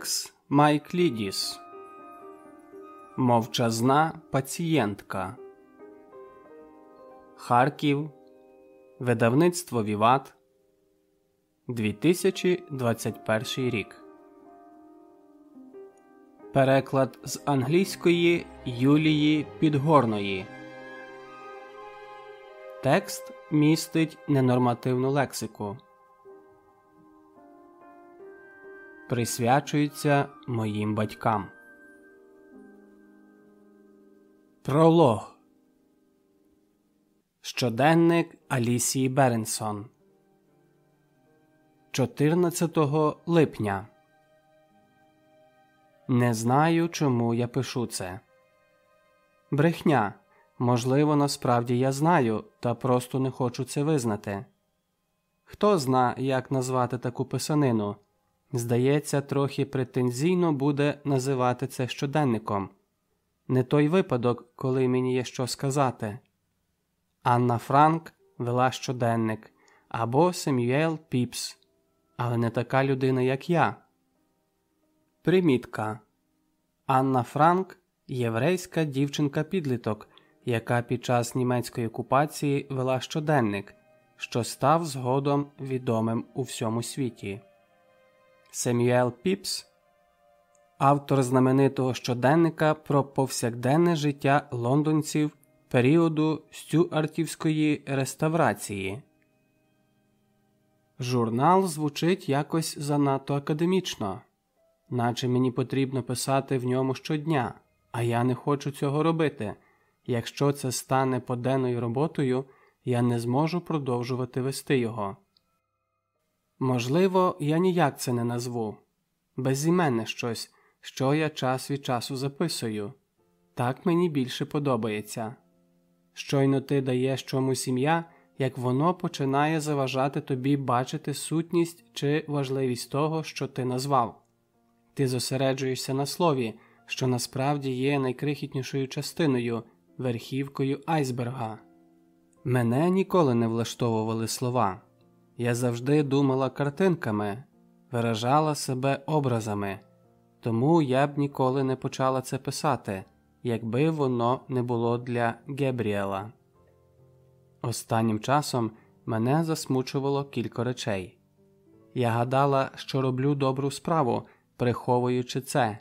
Алекс Майклідіс. Мовчазна пацієнтка. Харків. Видавництво Віват. 2021 рік. Переклад з англійської Юлії Підгорної. Текст містить ненормативну лексику. Присвячується моїм батькам. Пролог Щоденник Алісії Беренсон 14 липня. Не знаю, чому я пишу це. Брехня. Можливо, насправді я знаю, та просто не хочу це визнати. Хто зна, як назвати таку писанину? Здається, трохи претензійно буде називати це щоденником. Не той випадок, коли мені є що сказати. Анна Франк вела щоденник або Семюел Піпс, але не така людина, як я. Примітка Анна Франк єврейська дівчинка-підліток, яка під час німецької окупації вела щоденник, що став згодом відомим у всьому світі. Семюел Піпс, автор знаменитого щоденника про повсякденне життя лондонців періоду стюартівської реставрації. Журнал звучить якось занадто академічно, наче мені потрібно писати в ньому щодня, а я не хочу цього робити. Якщо це стане поденною роботою, я не зможу продовжувати вести його. Можливо, я ніяк це не назву безіменне щось, що я час від часу записую. Так мені більше подобається. Щойно ти даєш чомусь ім'я, як воно починає заважати тобі бачити сутність чи важливість того, що ти назвав. Ти зосереджуєшся на слові, що насправді є найкрихітнішою частиною, верхівкою айсберга. Мене ніколи не влаштовували слова. Я завжди думала картинками, виражала себе образами, тому я б ніколи не почала це писати, якби воно не було для Гебріела. Останнім часом мене засмучувало кілька речей. Я гадала, що роблю добру справу, приховуючи це.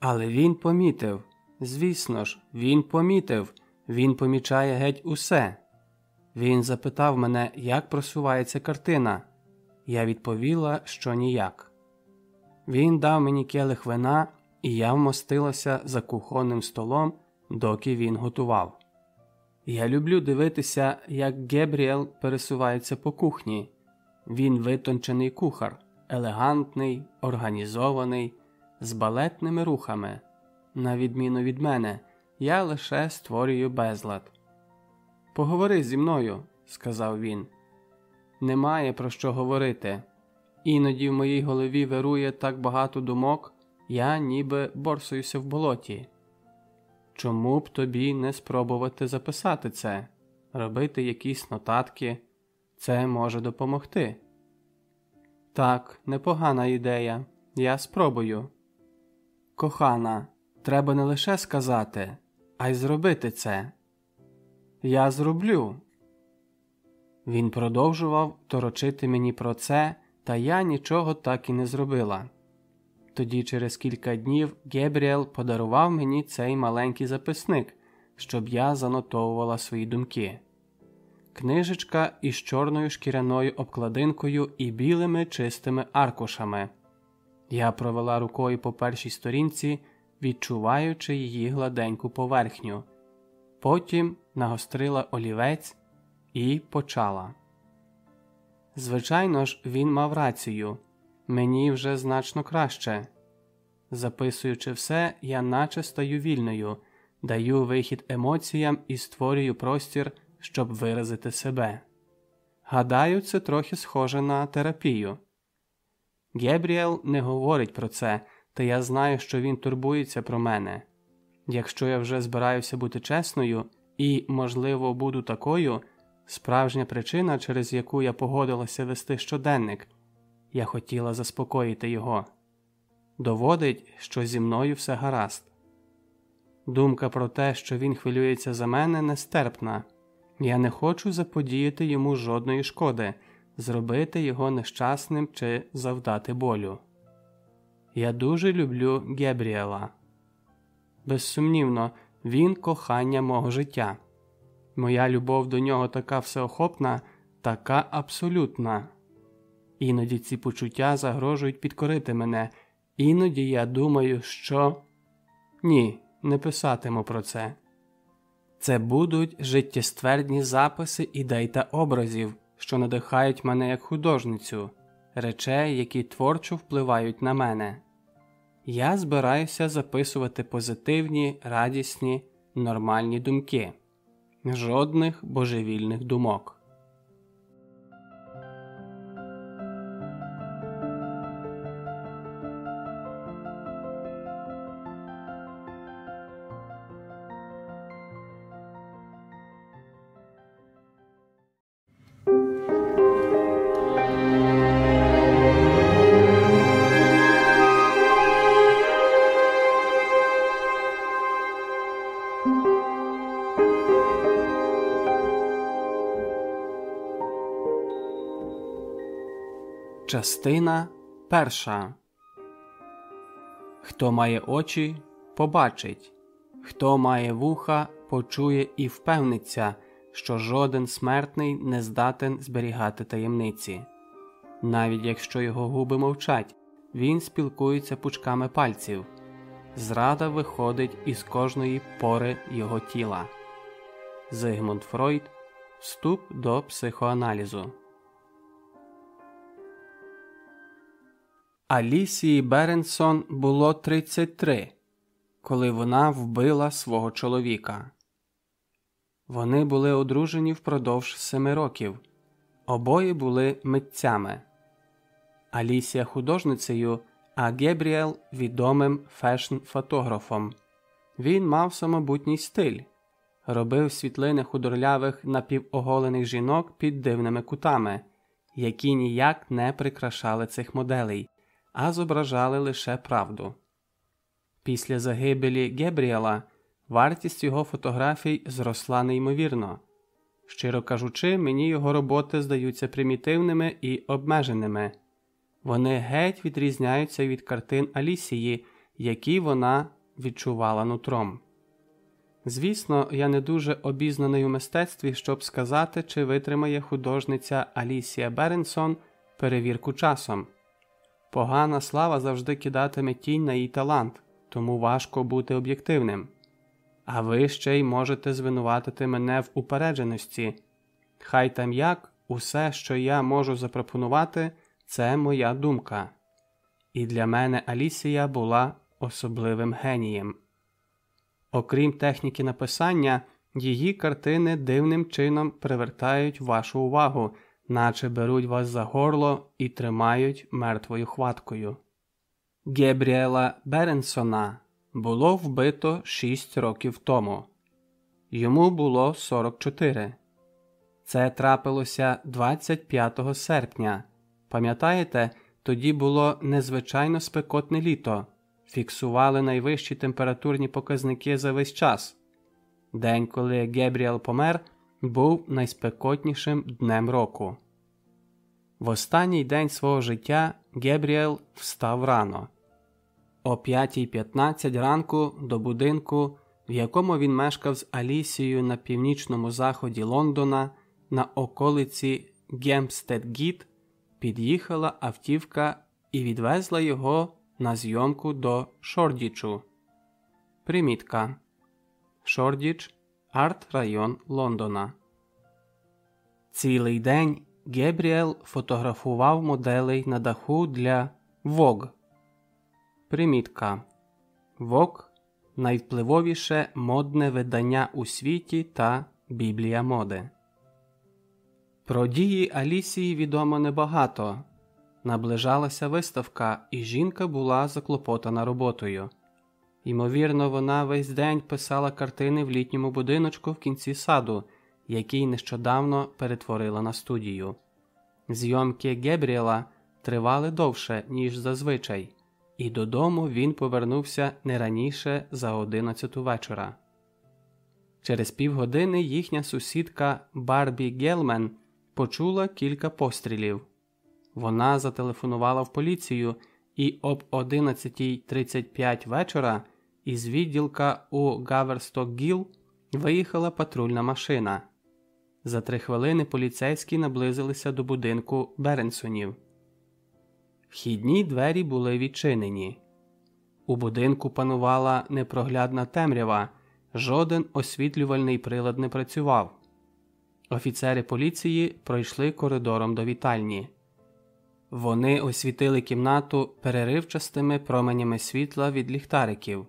Але він помітив звісно ж, він помітив, він помічає геть усе. Він запитав мене, як просувається картина. Я відповіла, що ніяк. Він дав мені келих вина, і я вмостилася за кухонним столом, доки він готував. Я люблю дивитися, як Гебріел пересувається по кухні. Він витончений кухар, елегантний, організований, з балетними рухами. На відміну від мене, я лише створюю безлад. Поговори зі мною, сказав він. Немає про що говорити. Іноді в моїй голові вирує так багато думок, я ніби борсуюся в болоті. Чому б тобі не спробувати записати це, робити якісь нотатки? Це може допомогти. Так, непогана ідея. Я спробую. Кохана, треба не лише сказати, а й зробити це. Я зроблю. Він продовжував торочити мені про це, та я нічого так і не зробила. Тоді, через кілька днів, Гебріел подарував мені цей маленький записник, щоб я занотовувала свої думки. Книжечка із чорною шкіряною обкладинкою і білими чистими аркушами. Я провела рукою по першій сторінці, відчуваючи її гладеньку поверхню. Потім нагострила олівець і почала. Звичайно ж, він мав рацію мені вже значно краще. Записуючи все, я наче стаю вільною, даю вихід емоціям і створюю простір, щоб виразити себе. Гадаю, це трохи схоже на терапію. Гебріел не говорить про це, та я знаю, що він турбується про мене. Якщо я вже збираюся бути чесною і, можливо, буду такою, справжня причина, через яку я погодилася вести щоденник, я хотіла заспокоїти його. доводить, що зі мною все гаразд. Думка про те, що він хвилюється за мене, нестерпна. Я не хочу заподіяти йому жодної шкоди, зробити його нещасним чи завдати болю. Я дуже люблю Гебріела. Безсумнівно, він кохання мого життя. Моя любов до нього така всеохопна, така абсолютна. Іноді ці почуття загрожують підкорити мене, іноді я думаю, що ні, не писатиму про це. Це будуть життєствердні записи ідей та образів, що надихають мене як художницю, речей, які творчо впливають на мене. Я збираюся записувати позитивні, радісні, нормальні думки, жодних божевільних думок. Частина перша. Хто має очі, побачить, хто має вуха, почує і впевниться, що жоден смертний не здатен зберігати таємниці. Навіть якщо його губи мовчать, він спілкується пучками пальців. Зрада виходить із кожної пори його тіла. Зигмунд Фройд Вступ до психоаналізу. Алісії Беренсон було 33, коли вона вбила свого чоловіка. Вони були одружені впродовж семи років. Обоє були митцями. Алісія художницею, а Гебріел відомим фешн-фотографом. Він мав самобутній стиль, робив світлини худорлявих напівоголених жінок під дивними кутами, які ніяк не прикрашали цих моделей а зображали лише правду. Після загибелі Гебріела вартість його фотографій зросла неймовірно. Щиро кажучи, мені його роботи здаються примітивними і обмеженими. Вони геть відрізняються від картин Алісії, які вона відчувала нутром. Звісно, я не дуже обізнаний у мистецтві, щоб сказати, чи витримає художниця Алісія Беренсон перевірку часом. Погана слава завжди кидатиме тінь на її талант, тому важко бути об'єктивним. А ви ще й можете звинуватити мене в упередженості. Хай там як, усе, що я можу запропонувати, це моя думка. І для мене Алісія була особливим генієм. Окрім техніки написання, її картини дивним чином привертають вашу увагу наче беруть вас за горло і тримають мертвою хваткою. Гебріела Беренсона було вбито 6 років тому. Йому було 44. Це трапилося 25 серпня. Пам'ятаєте, тоді було незвичайно спекотне літо, фіксували найвищі температурні показники за весь час. День, коли Гебріел помер був найспекотнішим днем року. В останній день свого життя Гебріел встав рано. О 5.15 ранку до будинку, в якому він мешкав з Алісією на північному заході Лондона, на околиці Гемстед-Гіт, під'їхала автівка і відвезла його на зйомку до Шордічу. Примітка Шордіч арт-район Лондона. Цілий день Гебріел фотографував моделей на даху для Vogue. Примітка Vogue – найвпливовіше модне видання у світі та Біблія моди. Про дії Алісії відомо небагато. Наближалася виставка, і жінка була заклопотана роботою. Ймовірно, вона весь день писала картини в літньому будиночку в кінці саду, який нещодавно перетворила на студію. Зйомки Гебріела тривали довше, ніж зазвичай, і додому він повернувся не раніше за одинадцяту вечора. Через півгодини їхня сусідка Барбі Гелмен почула кілька пострілів. Вона зателефонувала в поліцію, і об 11.35 вечора із відділка у Гаверсток Гіл виїхала патрульна машина. За три хвилини поліцейські наблизилися до будинку Беренсонів. Вхідні двері були відчинені. У будинку панувала непроглядна темрява, жоден освітлювальний прилад не працював. Офіцери поліції пройшли коридором до вітальні. Вони освітили кімнату переривчастими променями світла від ліхтариків.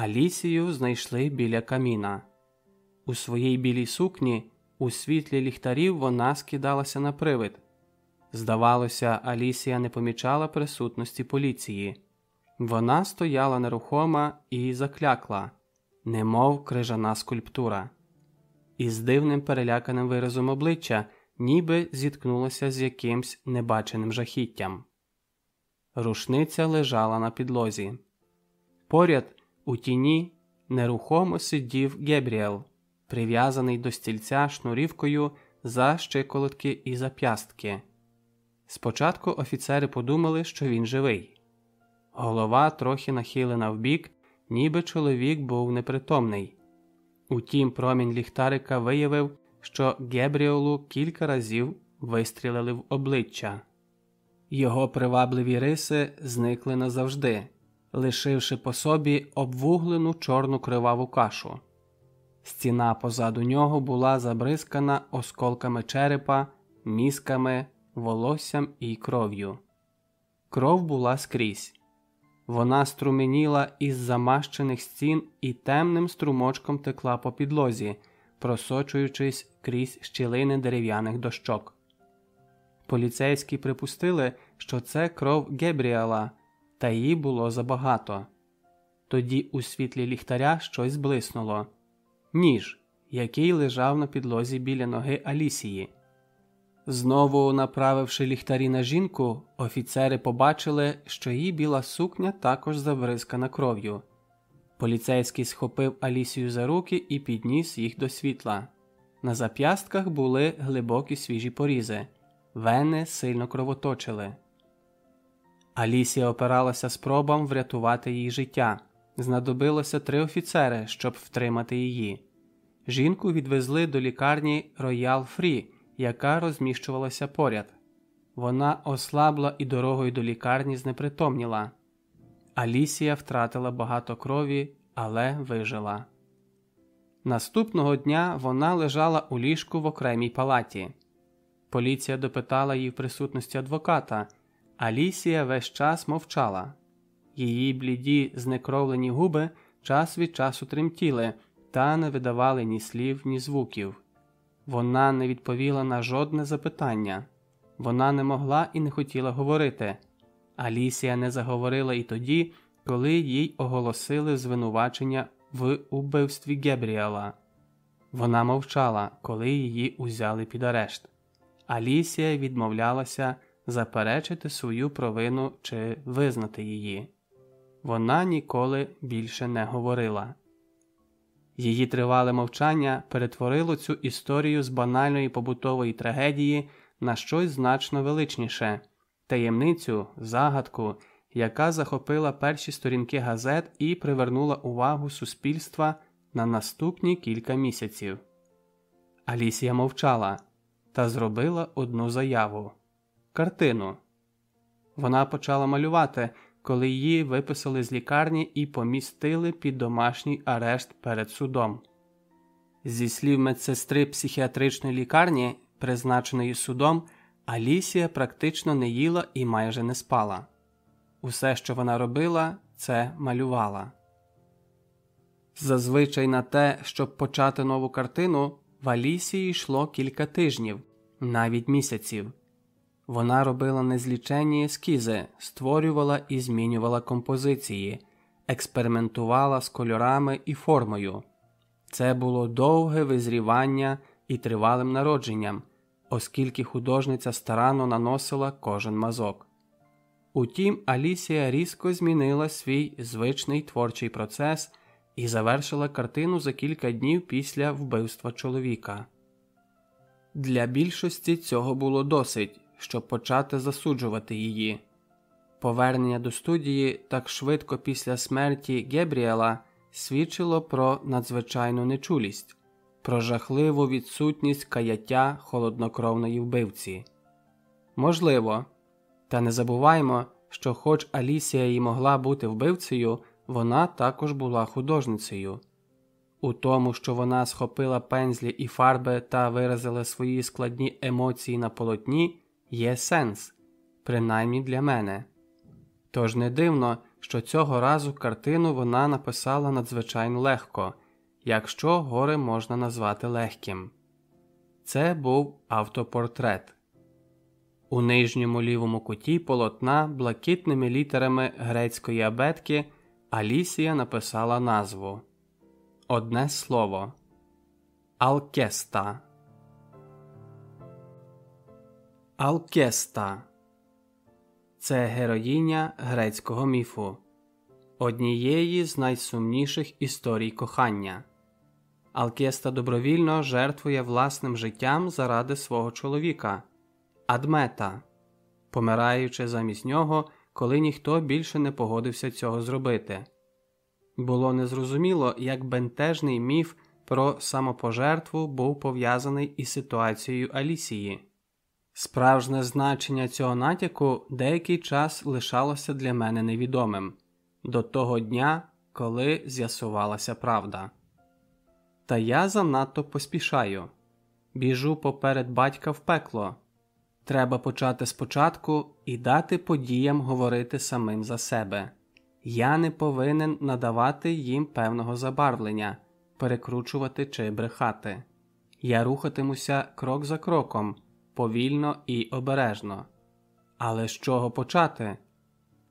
Алісію знайшли біля каміна. У своїй білій сукні, у світлі ліхтарів, вона скидалася на привид. Здавалося, Алісія не помічала присутності поліції. Вона стояла нерухома і заклякла, немов крижана скульптура, із дивним переляканим виразом обличчя, ніби зіткнулася з якимсь небаченим жахіттям. Рушниця лежала на підлозі. Поряд у тіні нерухомо сидів Гебріел, прив'язаний до стільця шнурівкою за щиколотки і зап'ястки. Спочатку офіцери подумали, що він живий. Голова трохи нахилена вбік, ніби чоловік був непритомний. Утім, промінь ліхтарика виявив, що Гебріолу кілька разів вистрілили в обличчя. Його привабливі риси зникли назавжди, лишивши по собі обвуглену чорну криваву кашу. Стіна позаду нього була забризкана осколками черепа, мізками, волоссям і кров'ю. Кров була скрізь. Вона струменіла із замащених стін і темним струмочком текла по підлозі, просочуючись крізь щілини дерев'яних дощок. Поліцейські припустили, що це кров Гебріала, та її було забагато. Тоді у світлі ліхтаря щось блиснуло ніж, який лежав на підлозі біля ноги Алісії. Знову направивши ліхтарі на жінку, офіцери побачили, що її біла сукня також забризкана кров'ю. Поліцейський схопив Алісію за руки і підніс їх до світла. На зап'ястках були глибокі свіжі порізи, вени сильно кровоточили. Алісія опиралася спробам врятувати їй життя. Знадобилося три офіцери, щоб втримати її. Жінку відвезли до лікарні Роял Фрі яка розміщувалася поряд. Вона ослабла і дорогою до лікарні знепритомніла. Алісія втратила багато крові, але вижила. Наступного дня вона лежала у ліжку в окремій палаті. Поліція допитала її в присутності адвоката. Алісія весь час мовчала. Її бліді, знекровлені губи час від часу тремтіли та не видавали ні слів, ні звуків. Вона не відповіла на жодне запитання, вона не могла і не хотіла говорити. Алісія не заговорила і тоді, коли їй оголосили звинувачення в убивстві Гебріела. Вона мовчала, коли її узяли під арешт. Алісія відмовлялася заперечити свою провину чи визнати її. Вона ніколи більше не говорила. Її тривале мовчання перетворило цю історію з банальної побутової трагедії на щось значно величніше таємницю, загадку, яка захопила перші сторінки газет і привернула увагу суспільства на наступні кілька місяців. Алісія мовчала та зробила одну заяву картину. Вона почала малювати, коли її виписали з лікарні і помістили під домашній арешт перед судом. Зі слів медсестри психіатричної лікарні, призначеної судом, Алісія практично не їла і майже не спала. Усе, що вона робила, це малювала. Зазвичай на те, щоб почати нову картину, в Алісії йшло кілька тижнів, навіть місяців. Вона робила незліченні ескізи, створювала і змінювала композиції, експериментувала з кольорами і формою. Це було довге визрівання і тривалим народженням, оскільки художниця старанно наносила кожен мазок. Утім, Алісія різко змінила свій звичний творчий процес і завершила картину за кілька днів після вбивства чоловіка. Для більшості цього було досить, щоб почати засуджувати її. Повернення до студії так швидко після смерті Гебріела свідчило про надзвичайну нечулість, про жахливу відсутність каяття холоднокровної вбивці. Можливо, та не забуваймо, що, хоч Алісія й могла бути вбивцею, вона також була художницею. У тому, що вона схопила пензлі і фарби та виразила свої складні емоції на полотні, є сенс, принаймні для мене. Тож не дивно, що цього разу картину вона написала надзвичайно легко, якщо горе можна назвати легким. Це був автопортрет. У нижньому лівому куті полотна блакитними літерами грецької абетки Алісія написала назву Одне слово Алкеста. Алкеста це героїня грецького міфу, однієї з найсумніших історій кохання. Алкеста добровільно жертвує власним життям заради свого чоловіка, Адмета, помираючи замість нього, коли ніхто більше не погодився цього зробити. Було незрозуміло, як бентежний міф про самопожертву був пов'язаний із ситуацією Алісії. Справжнє значення цього натяку деякий час лишалося для мене невідомим до того дня, коли з'ясувалася правда. Та я занадто поспішаю біжу поперед батька в пекло. Треба почати спочатку і дати подіям говорити самим за себе. Я не повинен надавати їм певного забарвлення, перекручувати чи брехати. Я рухатимуся крок за кроком повільно і обережно. Але з чого почати?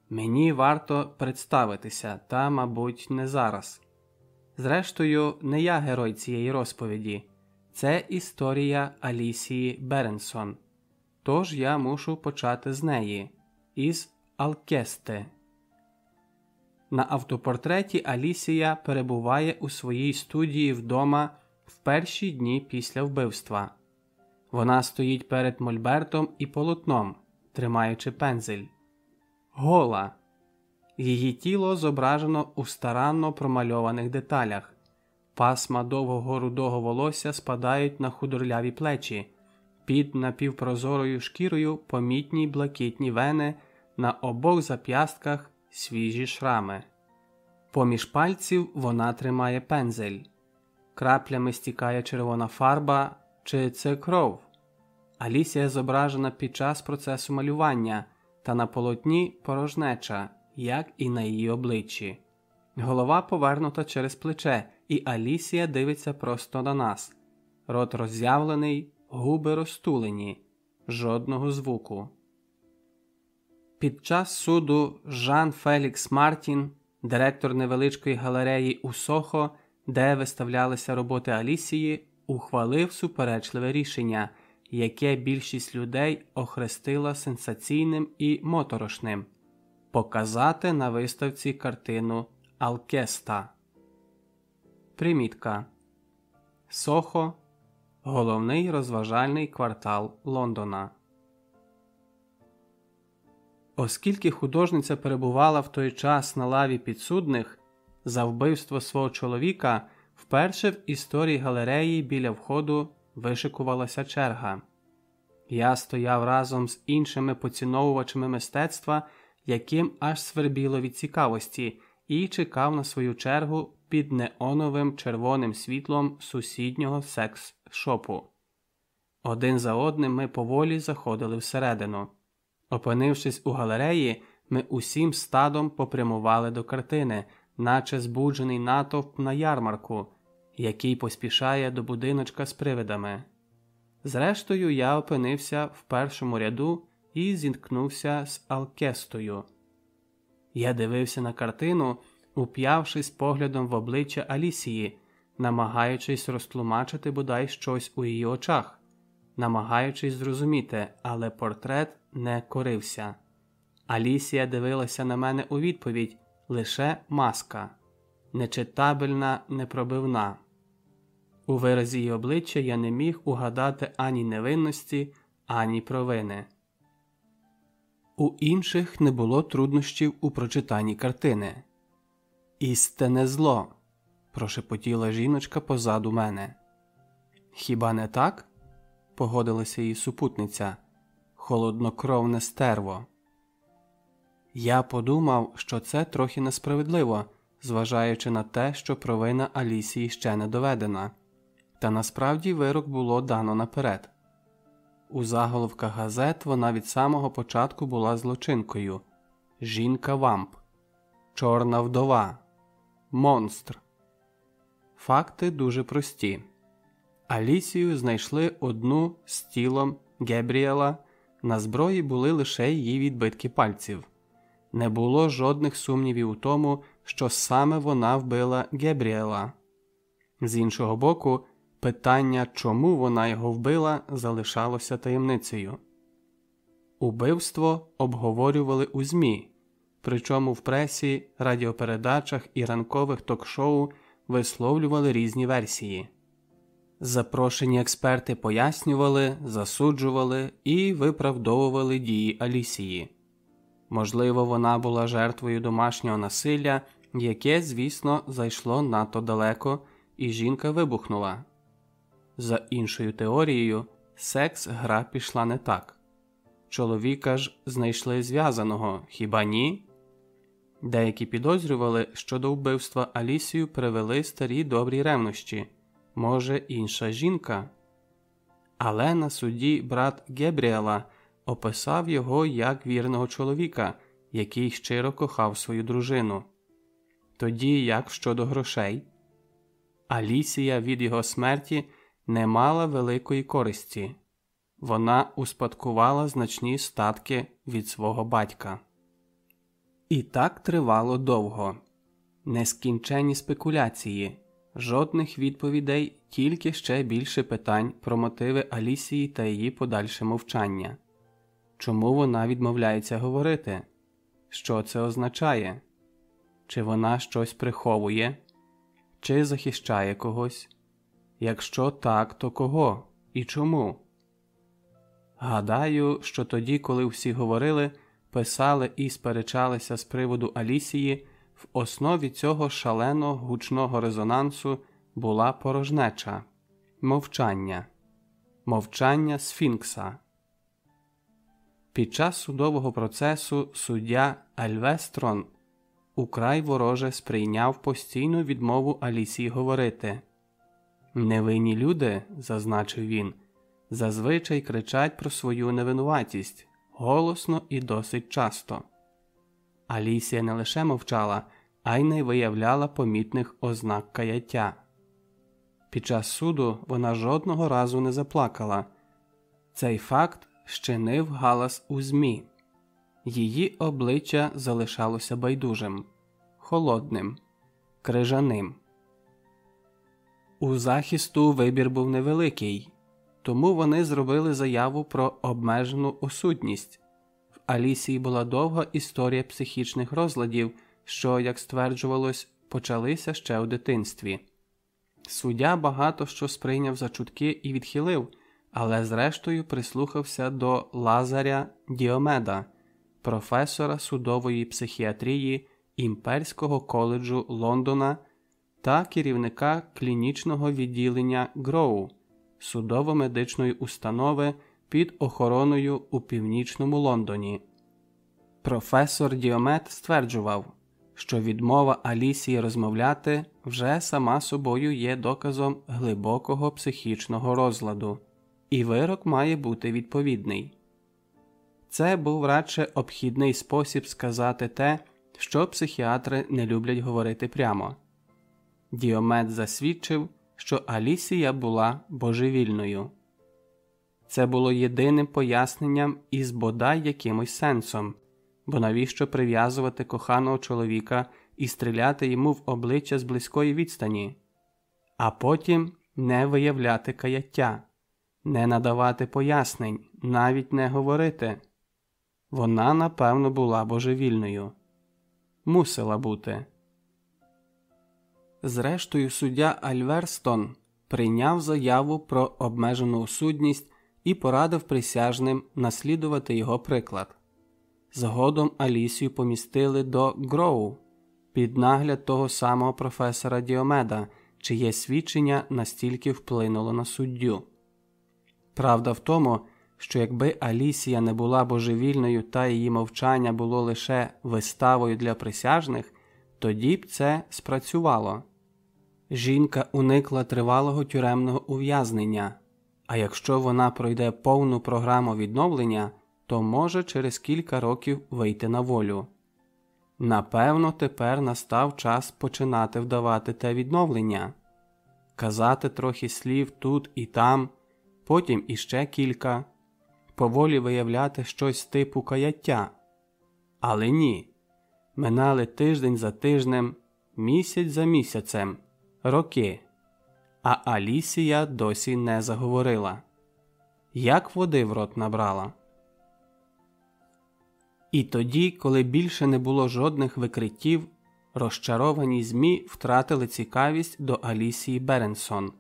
Мені варто представитися, та, мабуть, не зараз. Зрештою, не я герой цієї розповіді, це історія Алісії Беренсон. Тож я мушу почати з неї, із Алкесте. На автопортреті Алісія перебуває у своїй студії вдома в перші дні після вбивства. Вона стоїть перед мольбертом і полотном, тримаючи пензель. Гола. Її тіло зображено у старанно промальованих деталях. Пасма довгого рудого волосся спадають на худорляві плечі, під напівпрозорою шкірою помітні блакитні вени, на обох зап'ястках свіжі шрами. Поміж пальців вона тримає пензель, краплями стікає червона фарба чи це кров. Алісія зображена під час процесу малювання та на полотні порожнеча, як і на її обличчі. Голова повернута через плече, і Алісія дивиться просто на нас. Рот роззявлений, губи розтулені, жодного звуку. Під час суду Жан Фелікс Мартін, директор невеличкої галереї у Сохо, де виставлялися роботи Алісії, ухвалив суперечливе рішення, яке більшість людей охрестила сенсаційним і моторошним показати на виставці картину Алкеста. Примітка Сохо головний розважальний квартал Лондона. Оскільки художниця перебувала в той час на лаві підсудних за вбивство свого чоловіка, вперше в історії галереї біля входу вишикувалася черга. Я стояв разом з іншими поціновувачами мистецтва, яким аж свербіло від цікавості, і чекав на свою чергу під неоновим червоним світлом сусіднього секс-шопу. Один за одним ми поволі заходили всередину. Опинившись у галереї, ми усім стадом попрямували до картини, наче збуджений натовп на ярмарку, який поспішає до будиночка з привидами. Зрештою, я опинився в першому ряду і зіткнувся з Алкестою. Я дивився на картину, уп'явшись поглядом в обличчя Алісії, намагаючись розтлумачити бодай щось у її очах, намагаючись зрозуміти, але портрет не корився. Алісія дивилася на мене у відповідь лише маска, нечитабельна, непробивна. У виразі її обличчя я не міг угадати ані невинності, ані провини. У інших не було труднощів у прочитанні картини. Істинне зло, прошепотіла жіночка позаду мене. Хіба не так? погодилася її супутниця, холоднокровне стерво. Я подумав, що це трохи несправедливо, зважаючи на те, що провина Алісії ще не доведена, та насправді вирок було дано наперед. У заголовках газет вона від самого початку була злочинкою Жінка вамп, Чорна вдова, Монстр. Факти дуже прості. Алісію знайшли одну з тілом Гебріела, на зброї були лише її відбитки пальців. Не було жодних сумнівів у тому, що саме вона вбила Гебріела. З іншого боку, питання, чому вона його вбила, залишалося таємницею. Убивство обговорювали у ЗМІ, причому в пресі, радіопередачах і ранкових ток-шоу висловлювали різні версії. Запрошені експерти пояснювали, засуджували і виправдовували дії Алісії. Можливо, вона була жертвою домашнього насилля, яке, звісно, зайшло надто далеко, і жінка вибухнула. За іншою теорією, секс гра пішла не так. Чоловіка ж знайшли зв'язаного, хіба ні? Деякі підозрювали, що до вбивства Алісію привели старі добрі ревнощі, може, інша жінка. Але на суді брат Гебріела описав його як вірного чоловіка, який щиро кохав свою дружину. Тоді як щодо грошей, Алісія від його смерті не мала великої користі, вона успадкувала значні статки від свого батька. І так тривало довго, нескінченні спекуляції, жодних відповідей, тільки ще більше питань про мотиви Алісії та її подальше мовчання. Чому вона відмовляється говорити? Що це означає? Чи вона щось приховує, чи захищає когось? Якщо так, то кого і чому? Гадаю, що тоді, коли всі говорили, писали і сперечалися з приводу Алісії, в основі цього шалено гучного резонансу була порожнеча, мовчання, мовчання Сфінкса. Під час судового процесу суддя Альвестрон украй вороже сприйняв постійну відмову Алісії говорити. Невинні люди, зазначив він, зазвичай кричать про свою невинуватість голосно і досить часто. Алісія не лише мовчала, а й не виявляла помітних ознак каяття. Під час суду вона жодного разу не заплакала. Цей факт щинив галас у ЗМІ. Її обличчя залишалося байдужим, холодним, крижаним. У захисту вибір був невеликий, тому вони зробили заяву про обмежену осудність. В Алісії була довга історія психічних розладів, що, як стверджувалось, почалися ще у дитинстві. Суддя багато що сприйняв за чутки і відхилив, але зрештою прислухався до Лазаря Діомеда, професора судової психіатрії Імперського коледжу Лондона та керівника клінічного відділення Гроу судово-медичної установи під охороною у північному Лондоні. Професор Діомет стверджував, що відмова Алісії розмовляти вже сама собою є доказом глибокого психічного розладу, і вирок має бути відповідний. Це був радше обхідний спосіб сказати те, що психіатри не люблять говорити прямо. Діомет засвідчив, що Алісія була божевільною. Це було єдиним поясненням із бодай якимось сенсом, бо навіщо прив'язувати коханого чоловіка і стріляти йому в обличчя з близької відстані, а потім не виявляти каяття, не надавати пояснень, навіть не говорити. Вона, напевно, була божевільною. Мусила бути. Зрештою, суддя Альверстон прийняв заяву про обмежену судність і порадив присяжним наслідувати його приклад. Згодом Алісію помістили до Гроу під нагляд того самого професора Діомеда, чиє свідчення настільки вплинуло на суддю. Правда в тому, що якби Алісія не була божевільною та її мовчання було лише виставою для присяжних, тоді б це спрацювало. Жінка уникла тривалого тюремного ув'язнення, а якщо вона пройде повну програму відновлення, то може через кілька років вийти на волю. Напевно, тепер настав час починати вдавати те відновлення, казати трохи слів тут і там, потім іще кілька, поволі виявляти щось типу каяття. Але ні. Минали тиждень за тижнем, місяць за місяцем, роки, а Алісія досі не заговорила. Як води в рот набрала. І тоді, коли більше не було жодних викриттів, розчаровані ЗМІ втратили цікавість до Алісії Беренсон.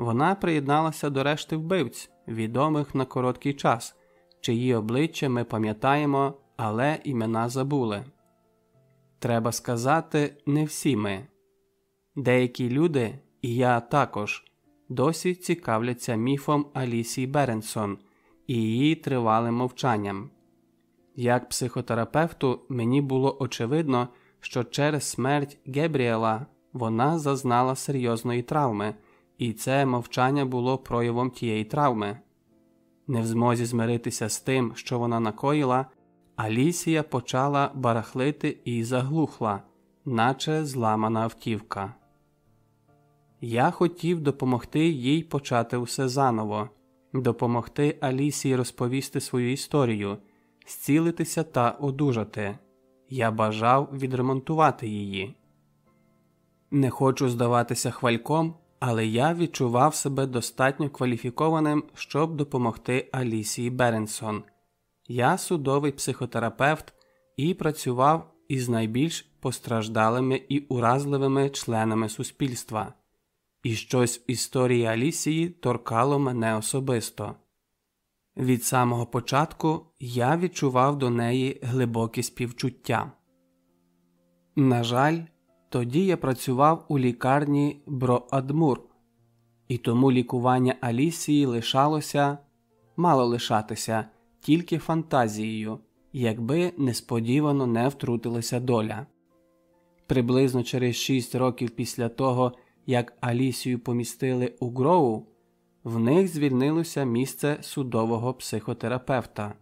Вона приєдналася до решти вбивць, відомих на короткий час, чиї обличчя ми пам'ятаємо, але імена забули. Треба сказати, не всі ми. Деякі люди, і я також, досі цікавляться міфом Алісії Беренсон і її тривалим мовчанням. Як психотерапевту, мені було очевидно, що через смерть Гебріела вона зазнала серйозної травми, і це мовчання було проявом тієї травми. Не в змозі змиритися з тим, що вона накоїла, Алісія почала барахлити і заглухла, наче зламана автівка. Я хотів допомогти їй почати усе заново, допомогти Алісії розповісти свою історію зцілитися та одужати. Я бажав відремонтувати її. Не хочу здаватися хвальком, але я відчував себе достатньо кваліфікованим, щоб допомогти Алісії Беренсон. Я судовий психотерапевт і працював із найбільш постраждалими і уразливими членами суспільства, і щось в історії Алісії торкало мене особисто. Від самого початку я відчував до неї глибоке співчуття. На жаль, тоді я працював у лікарні Броадмур, і тому лікування Алісії лишалося мало лишатися тільки фантазією, якби несподівано не втрутилася доля. Приблизно через шість років після того, як Алісію помістили у Гроу, в них звільнилося місце судового психотерапевта.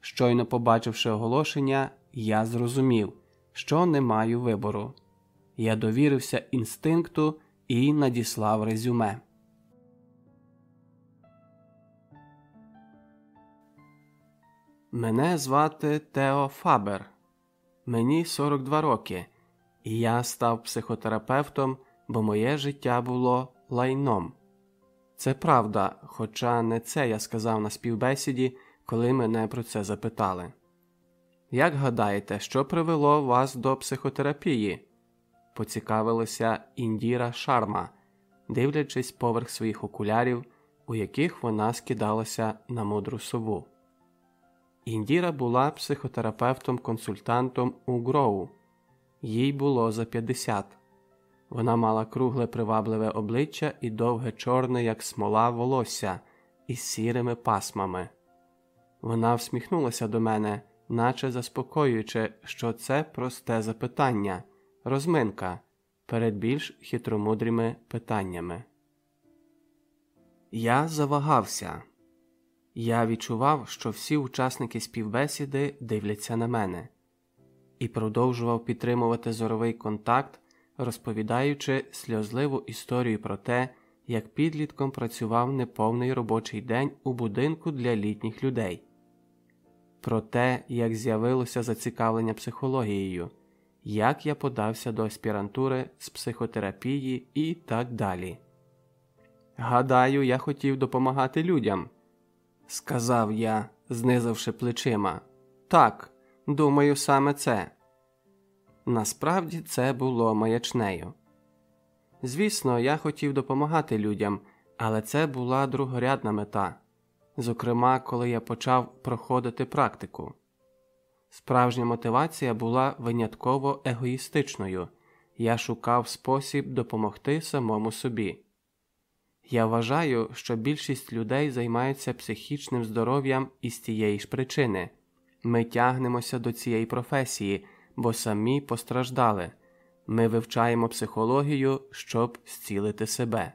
Щойно побачивши оголошення, я зрозумів, що не маю вибору. Я довірився інстинкту і надіслав резюме. Мене звати Тео Фабер. Мені 42 роки, і я став психотерапевтом, бо моє життя було лайном. Це правда, хоча не це я сказав на співбесіді, коли мене про це запитали. Як гадаєте, що привело вас до психотерапії? Поцікавилася Індіра Шарма, дивлячись поверх своїх окулярів, у яких вона скидалася на мудру сову. Індіра була психотерапевтом-консультантом у Гроу, їй було за 50. Вона мала кругле привабливе обличчя і довге чорне, як смола, волосся із сірими пасмами. Вона всміхнулася до мене, наче заспокоюючи, що це просте запитання, розминка перед більш хитромудрими питаннями. Я завагався. Я відчував, що всі учасники співбесіди дивляться на мене, і продовжував підтримувати зоровий контакт розповідаючи сльозливу історію про те, як підлітком працював неповний робочий день у будинку для літніх людей, про те, як з'явилося зацікавлення психологією, як я подався до аспірантури з психотерапії і так далі. Гадаю, я хотів допомагати людям, сказав я, знизивши плечима. Так, думаю, саме це. Насправді це було маячнею. Звісно, я хотів допомагати людям, але це була другорядна мета, зокрема, коли я почав проходити практику. Справжня мотивація була винятково егоїстичною я шукав спосіб допомогти самому собі. Я вважаю, що більшість людей займаються психічним здоров'ям із тієї ж причини ми тягнемося до цієї професії, бо самі постраждали, ми вивчаємо психологію, щоб зцілити себе.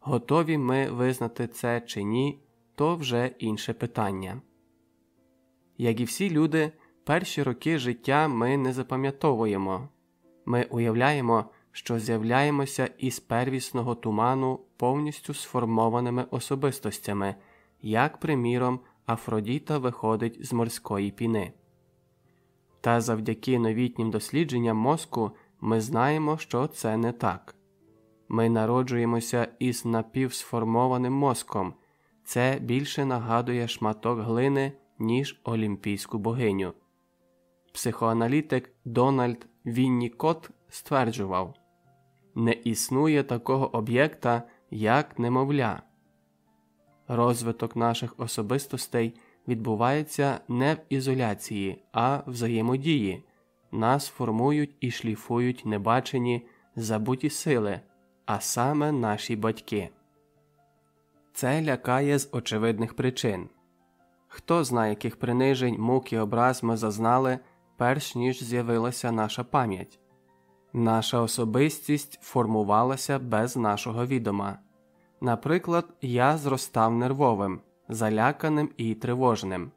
Готові ми визнати це чи ні, то вже інше питання. Як і всі люди, перші роки життя ми не запам'ятовуємо ми уявляємо, що з'являємося із первісного туману повністю сформованими особистостями, як, приміром, Афродіта виходить з морської піни. Та завдяки новітнім дослідженням мозку ми знаємо, що це не так. Ми народжуємося із напівсформованим мозком, це більше нагадує шматок глини, ніж олімпійську богиню. Психоаналітик Дональд Віннікот стверджував не існує такого об'єкта, як немовля. Розвиток наших особистостей відбувається не в ізоляції, а в взаємодії. Нас формують і шліфують небачені забуті сили, а саме наші батьки. Це лякає з очевидних причин. Хто знає, яких принижень, мук і образ ми зазнали перш ніж з'явилася наша пам'ять. Наша особистість формувалася без нашого відома. Наприклад, я зростав нервовим, заляканим і тривожним.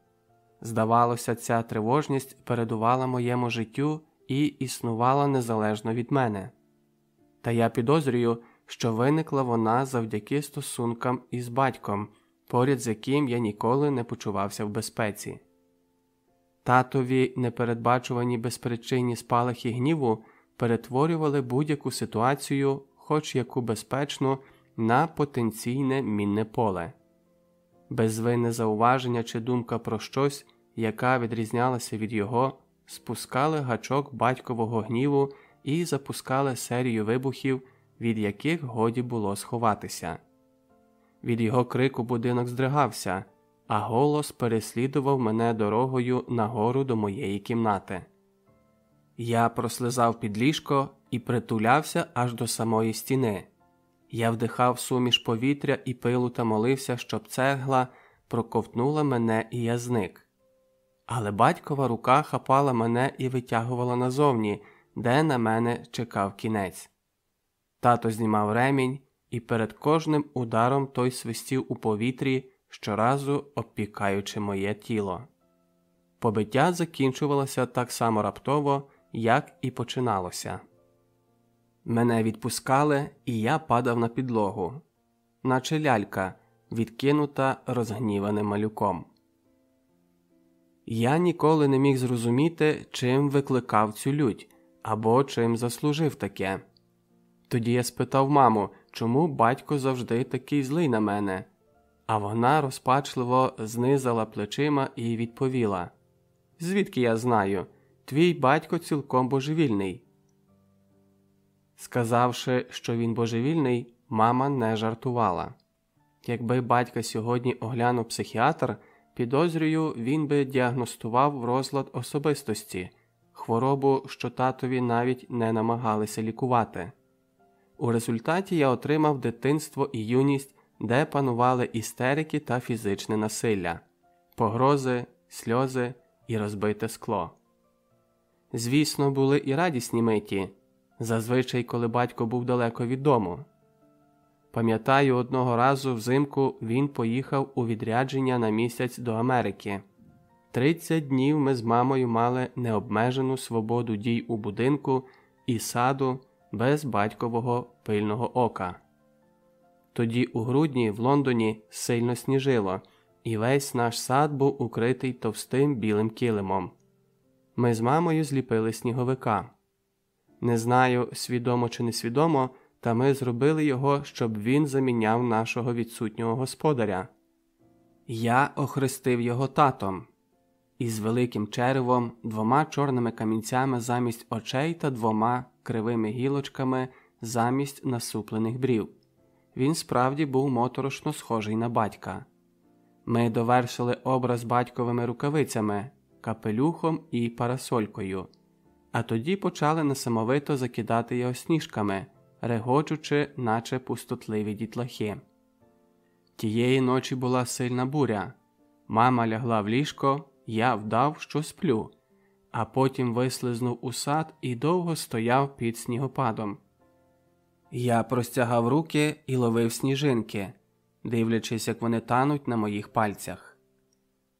Здавалося, ця тривожність передувала моєму життю і існувала незалежно від мене. Та я підозрюю, що виникла вона завдяки стосункам із батьком, поряд з яким я ніколи не почувався в безпеці. Татові непередбачувані безпричинні спалахи гніву перетворювали будь-яку ситуацію, хоч яку безпечну, на потенційне мінне поле. Безвинне зауваження чи думка про щось, яка відрізнялася від його, спускали гачок батькового гніву і запускали серію вибухів, від яких годі було сховатися. Від його крику будинок здригався а голос переслідував мене дорогою нагору до моєї кімнати. Я прослизав під ліжко і притулявся аж до самої стіни. Я вдихав суміш повітря і пилу та молився, щоб цегла проковтнула мене і я зник. Але батькова рука хапала мене і витягувала назовні, де на мене чекав кінець. Тато знімав ремінь, і перед кожним ударом той свистів у повітрі, щоразу обпікаючи моє тіло. Побиття закінчувалося так само раптово, як і починалося. Мене відпускали, і я падав на підлогу, наче лялька, відкинута розгніваним малюком. Я ніколи не міг зрозуміти, чим викликав цю лють або чим заслужив таке. Тоді я спитав маму, чому батько завжди такий злий на мене, а вона розпачливо знизала плечима і відповіла Звідки я знаю, твій батько цілком божевільний. Сказавши, що він божевільний, мама не жартувала. Якби батька сьогодні оглянув психіатр, підозрюю, він би діагностував розлад особистості, хворобу, що татові навіть не намагалися лікувати. У результаті я отримав дитинство і юність де панували істерики та фізичне насилля, погрози, сльози і розбите скло. Звісно, були і радісні миті, зазвичай, коли батько був далеко від дому. Пам'ятаю, одного разу взимку він поїхав у відрядження на місяць до Америки. Тридцять днів ми з мамою мали необмежену свободу дій у будинку і саду без батькового пильного ока. Тоді у грудні в Лондоні сильно сніжило, і весь наш сад був укритий товстим білим килимом. Ми з мамою зліпили сніговика. Не знаю, свідомо чи несвідомо, та ми зробили його, щоб він заміняв нашого відсутнього господаря. Я охрестив його татом. Із великим черевом, двома чорними камінцями замість очей та двома кривими гілочками замість насуплених брів. Він справді був моторошно схожий на батька. Ми довершили образ батьковими рукавицями, капелюхом і парасолькою, а тоді почали несамовито закидати його сніжками, регочучи, наче пустотливі дітлахи. Тієї ночі була сильна буря. Мама лягла в ліжко, я вдав, що сплю, а потім вислизнув у сад і довго стояв під снігопадом. Я простягав руки і ловив сніжинки, дивлячись, як вони тануть на моїх пальцях.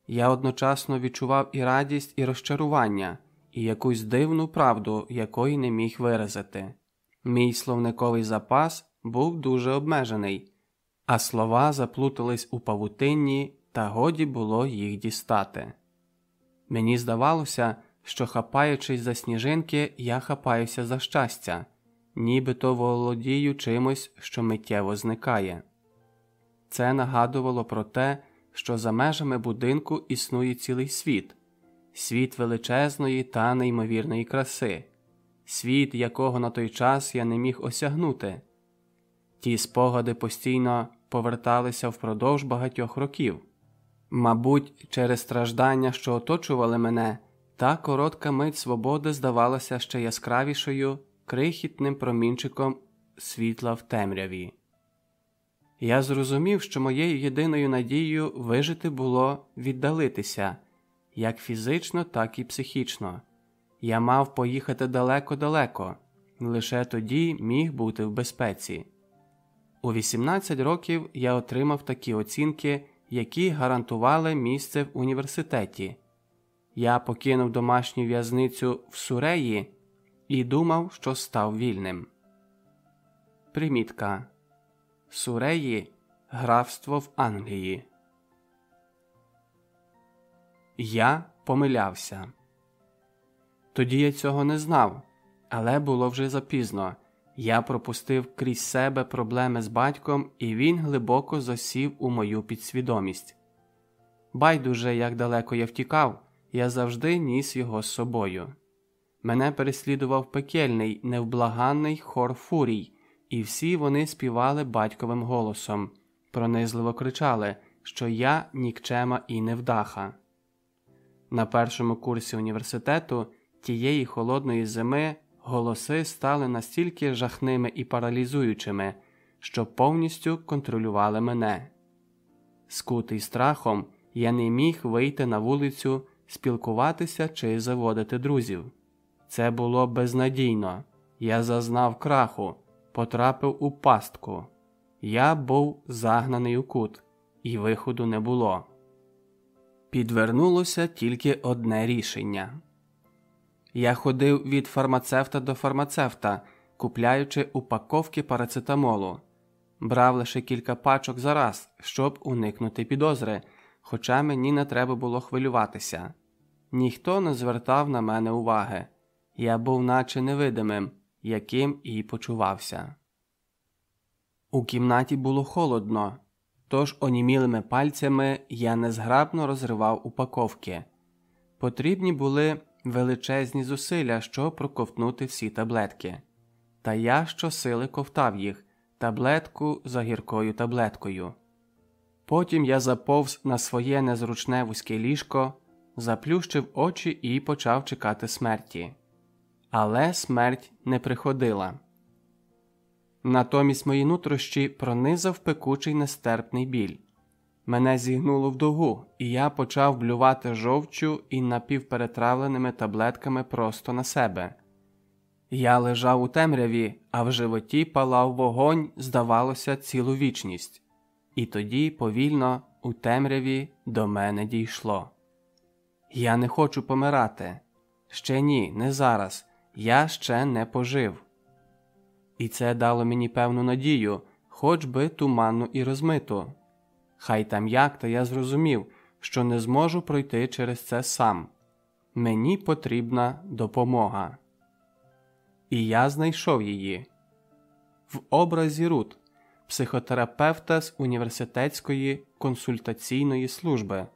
Я одночасно відчував і радість, і розчарування, і якусь дивну правду, якої не міг виразити. Мій словниковий запас був дуже обмежений, а слова заплутались у павутинні, та годі було їх дістати. Мені здавалося, що, хапаючись за сніжинки, я хапаюся за щастя, нібито володію чимось, що миттєво зникає. Це нагадувало про те, що за межами будинку існує цілий світ, світ величезної та неймовірної краси, світ, якого на той час я не міг осягнути. Ті спогади постійно поверталися впродовж багатьох років. Мабуть, через страждання, що оточували мене, та коротка мить свободи здавалася ще яскравішою, крихітним промінчиком світла в темряві. Я зрозумів, що моєю єдиною надією вижити було віддалитися як фізично, так і психічно. Я мав поїхати далеко-далеко, лише тоді міг бути в безпеці. У 18 років я отримав такі оцінки, які гарантували місце в університеті. Я покинув домашню в'язницю в Суреї і думав, що став вільним. Примітка Суреї графство в Англії. Я помилявся. Тоді я цього не знав, але було вже запізно. Я пропустив крізь себе проблеми з батьком, і він глибоко засів у мою підсвідомість. Байдуже, як далеко я втікав, я завжди ніс його з собою. Мене переслідував пекельний, невблаганний хор фурій, і всі вони співали батьковим голосом, пронизливо кричали, що я нікчема і невдаха. На першому курсі університету тієї холодної зими голоси стали настільки жахними і паралізуючими, що повністю контролювали мене. Скутий страхом, я не міг вийти на вулицю, спілкуватися чи заводити друзів. Це було безнадійно. Я зазнав краху, потрапив у пастку. Я був загнаний у кут, і виходу не було. Підвернулося тільки одне рішення. Я ходив від фармацевта до фармацевта, купляючи упаковки парацетамолу, брав лише кілька пачок за раз, щоб уникнути підозри, хоча мені не треба було хвилюватися. Ніхто не звертав на мене уваги, я був наче невидимим, яким і почувався. У кімнаті було холодно, тож онімілими пальцями я незграбно розривав упаковки. Потрібні були величезні зусилля, щоб проковтнути всі таблетки. Та я щосили ковтав їх таблетку за гіркою таблеткою. Потім я заповз на своє незручне вузьке ліжко, заплющив очі і почав чекати смерті. Але смерть не приходила. Натомість мої нутрощі пронизав пекучий нестерпний біль. Мене зігнуло в дугу, і я почав блювати жовчу і напівперетравленими таблетками просто на себе. Я лежав у темряві, а в животі палав вогонь, здавалося, цілу вічність, і тоді повільно у темряві до мене дійшло. Я не хочу помирати. Ще ні, не зараз. Я ще не пожив. І це дало мені певну надію, хоч би туманну і розмиту. Хай там як, та я зрозумів, що не зможу пройти через це сам. Мені потрібна допомога. І я знайшов її в образі Рут, психотерапевта з університетської консультаційної служби.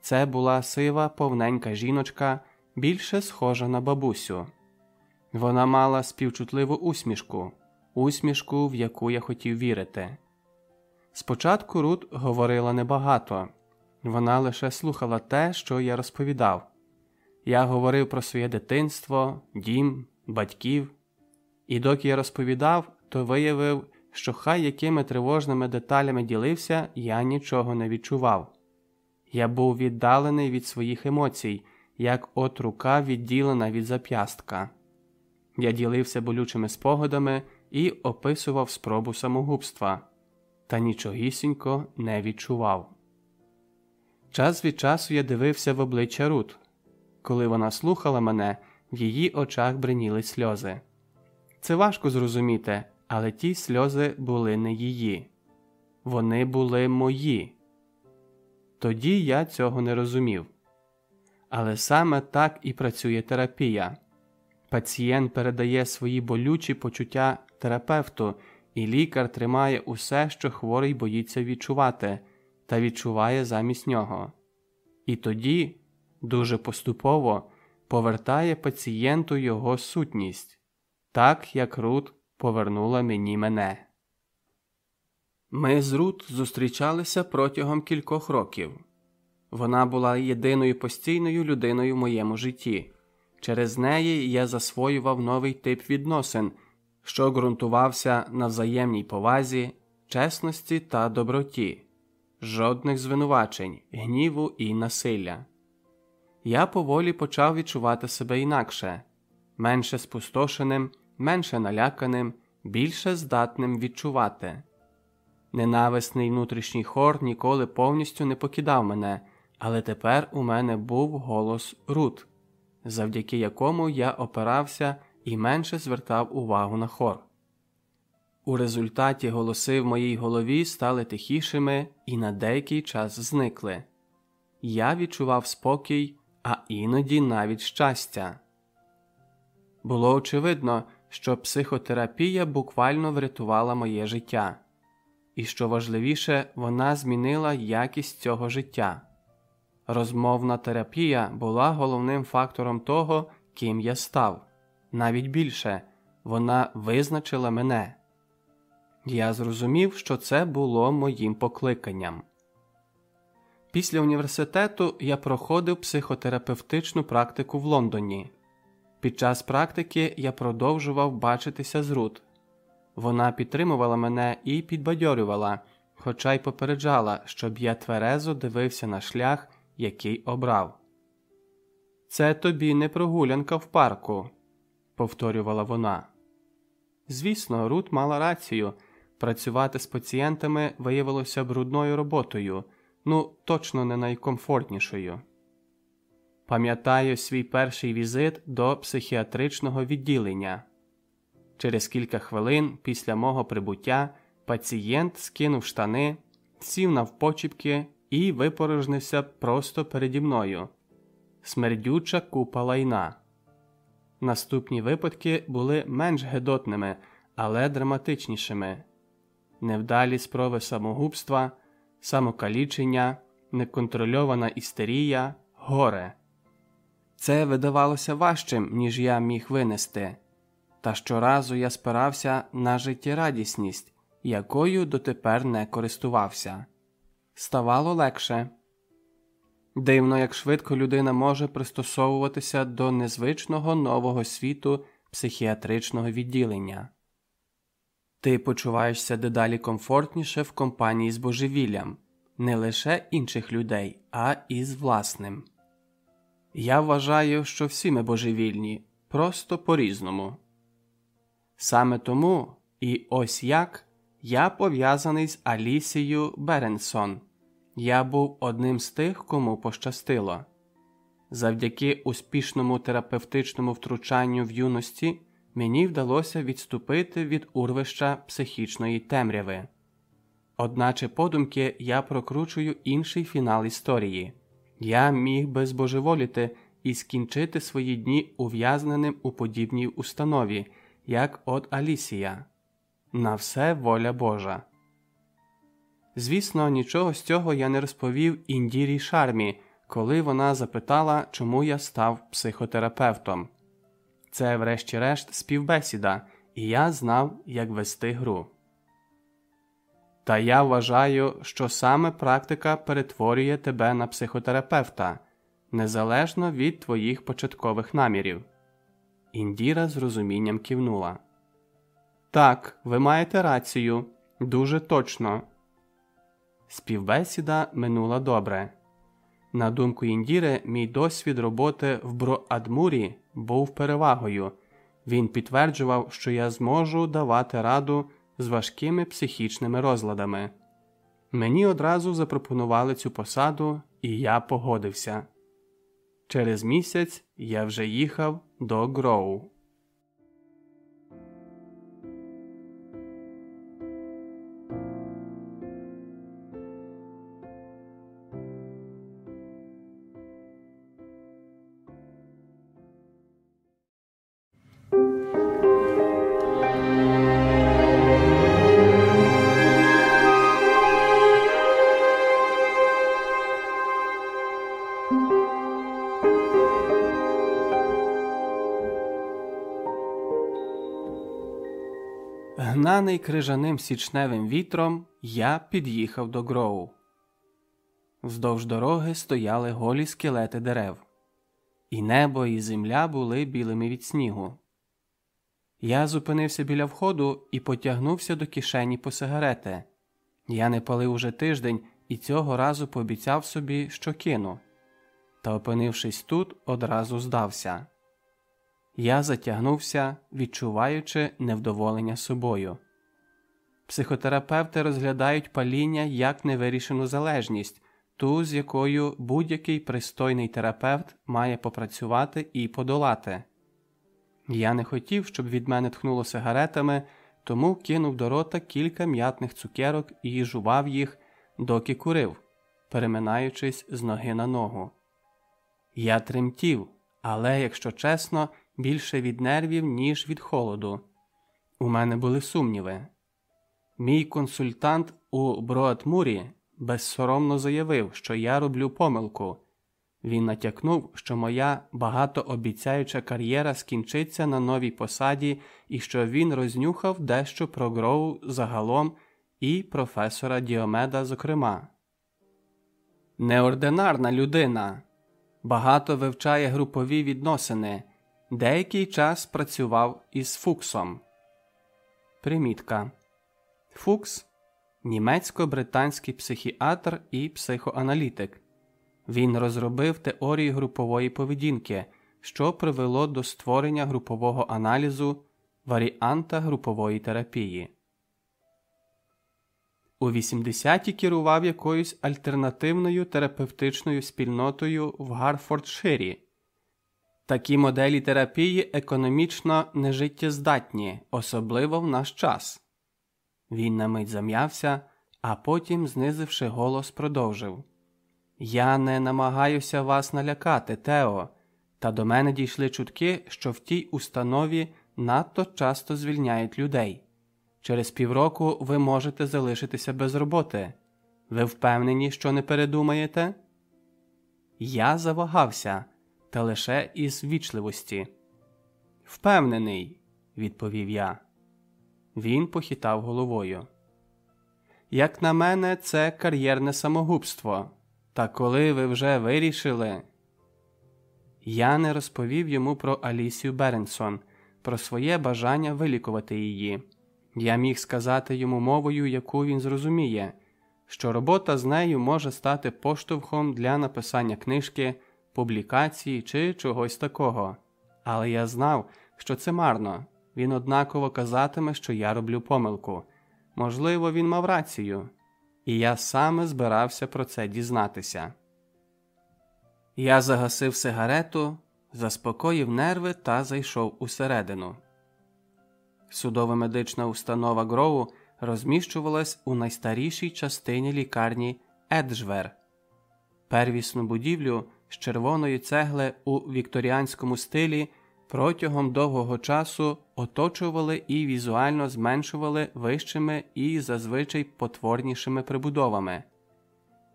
Це була сива, повненька жіночка, більше схожа на бабусю. Вона мала співчутливу усмішку, усмішку, в яку я хотів вірити. Спочатку Рут говорила небагато, вона лише слухала те, що я розповідав. Я говорив про своє дитинство, дім, батьків, і доки я розповідав, то виявив, що хай якими тривожними деталями ділився, я нічого не відчував. Я був віддалений від своїх емоцій, як от рука відділена від зап'ястка. Я ділився болючими спогадами і описував спробу самогубства, та нічогісінько не відчував. Час від часу я дивився в обличчя Рут. Коли вона слухала мене, в її очах бриніли сльози. Це важко зрозуміти, але ті сльози були не її, вони були мої. Тоді я цього не розумів. Але саме так і працює терапія. Пацієнт передає свої болючі почуття терапевту, і лікар тримає усе, що хворий боїться відчувати, та відчуває замість нього. І тоді, дуже поступово, повертає пацієнту його сутність, так як Рут повернула мені мене. Ми з Рут зустрічалися протягом кількох років. Вона була єдиною постійною людиною в моєму житті. Через неї я засвоював новий тип відносин, що ґрунтувався на взаємній повазі, чесності та доброті, жодних звинувачень, гніву і насилля. Я поволі почав відчувати себе інакше, менше спустошеним, менше наляканим, більше здатним відчувати. Ненависний внутрішній хор ніколи повністю не покидав мене, але тепер у мене був голос Рут, завдяки якому я опирався і менше звертав увагу на хор. У результаті голоси в моїй голові стали тихішими і на деякий час зникли. Я відчував спокій, а іноді навіть щастя. Було очевидно, що психотерапія буквально врятувала моє життя, і що важливіше, вона змінила якість цього життя. Розмовна терапія була головним фактором того, ким я став, навіть більше вона визначила мене. Я зрозумів, що це було моїм покликанням. Після університету я проходив психотерапевтичну практику в Лондоні. Під час практики я продовжував бачитися з Рут. Вона підтримувала мене і підбадьорювала, хоча й попереджала, щоб я тверезо дивився на шлях, який обрав. Це тобі не прогулянка в парку, повторювала вона. Звісно, Рут мала рацію працювати з пацієнтами виявилося брудною роботою, ну точно не найкомфортнішою. Пам'ятаю свій перший візит до психіатричного відділення. Через кілька хвилин після мого прибуття пацієнт скинув штани, сів навпочіпки і випорожнився просто переді мною. Смердюча купа лайна. Наступні випадки були менш гедотними, але драматичнішими невдалі спроби самогубства, самокалічення, неконтрольована істерія, горе. Це видавалося важчим, ніж я міг винести, та щоразу я спирався на життєрадісність, якою дотепер не користувався. Ставало легше. Дивно, як швидко людина може пристосовуватися до незвичного нового світу психіатричного відділення. Ти почуваєшся дедалі комфортніше в компанії з божевіллям, не лише інших людей, а і з власним. Я вважаю, що всі ми божевільні, просто по різному. Саме тому і ось як я пов'язаний з Алісією Беренсон. Я був одним з тих, кому пощастило. Завдяки успішному терапевтичному втручанню в юності мені вдалося відступити від урвища психічної темряви. Одначе подумки я прокручую інший фінал історії. Я міг би збожеволіти і скінчити свої дні ув'язненим у подібній установі, як от Алісія. На все воля Божа. Звісно, нічого з цього я не розповів індірі шармі, коли вона запитала, чому я став психотерапевтом. Це, врешті-решт, співбесіда, і я знав, як вести гру. Та я вважаю, що саме практика перетворює тебе на психотерапевта незалежно від твоїх початкових намірів. Індіра з розумінням кивнула. Так, ви маєте рацію. Дуже точно. Співбесіда минула добре. На думку Індіри, мій досвід роботи в Броадмурі був перевагою. Він підтверджував, що я зможу давати раду з важкими психічними розладами. Мені одразу запропонували цю посаду, і я погодився. Через місяць я вже їхав до Гроу. Гнаний крижаним січневим вітром, я під'їхав до Гроу. Вздовж дороги стояли голі скелети дерев, і небо, і земля були білими від снігу. Я зупинився біля входу і потягнувся до кишені по сигарети. Я не палив уже тиждень і цього разу пообіцяв собі, що кину. Та, опинившись тут, одразу здався. Я затягнувся, відчуваючи невдоволення собою. Психотерапевти розглядають паління як невирішену залежність, ту, з якою будь-який пристойний терапевт має попрацювати і подолати. Я не хотів, щоб від мене тхнуло сигаретами, тому кинув до рота кілька м'ятних цукерок і жував їх, доки курив, переминаючись з ноги на ногу. Я тремтів, але, якщо чесно, більше від нервів, ніж від холоду. У мене були сумніви. Мій консультант у Броатмурі безсоромно заявив, що я роблю помилку. Він натякнув, що моя багатообіцяюча кар'єра скінчиться на новій посаді і що він рознюхав дещо про Гроу загалом і професора Діомеда, зокрема. Неординарна людина багато вивчає групові відносини, деякий час працював із Фуксом. Примітка Фукс німецько-британський психіатр і психоаналітик. Він розробив теорію групової поведінки, що привело до створення групового аналізу варіанта групової терапії. У 80-ті керував якоюсь альтернативною терапевтичною спільнотою в Гарфордширі. Такі моделі терапії економічно нежиттєздатні, особливо в наш час. Він на мить зам'явся, а потім, знизивши голос, продовжив Я не намагаюся вас налякати, Тео, та до мене дійшли чутки, що в тій установі надто часто звільняють людей. Через півроку ви можете залишитися без роботи. Ви впевнені, що не передумаєте? Я завагався, та лише із вічливості. Впевнений, відповів я. Він похитав головою. Як на мене, це кар'єрне самогубство. Та коли ви вже вирішили. Я не розповів йому про Алісію Беренсон, про своє бажання вилікувати її. Я міг сказати йому мовою, яку він зрозуміє, що робота з нею може стати поштовхом для написання книжки, публікації чи чогось такого. Але я знав, що це марно, він однаково казатиме, що я роблю помилку. Можливо, він мав рацію, і я саме збирався про це дізнатися. Я загасив сигарету, заспокоїв нерви та зайшов усередину. Судово медична установа Гроу розміщувалась у найстарішій частині лікарні Еджвер. Первісну будівлю з червоної цегли у вікторіанському стилі протягом довгого часу оточували і візуально зменшували вищими і зазвичай потворнішими прибудовами.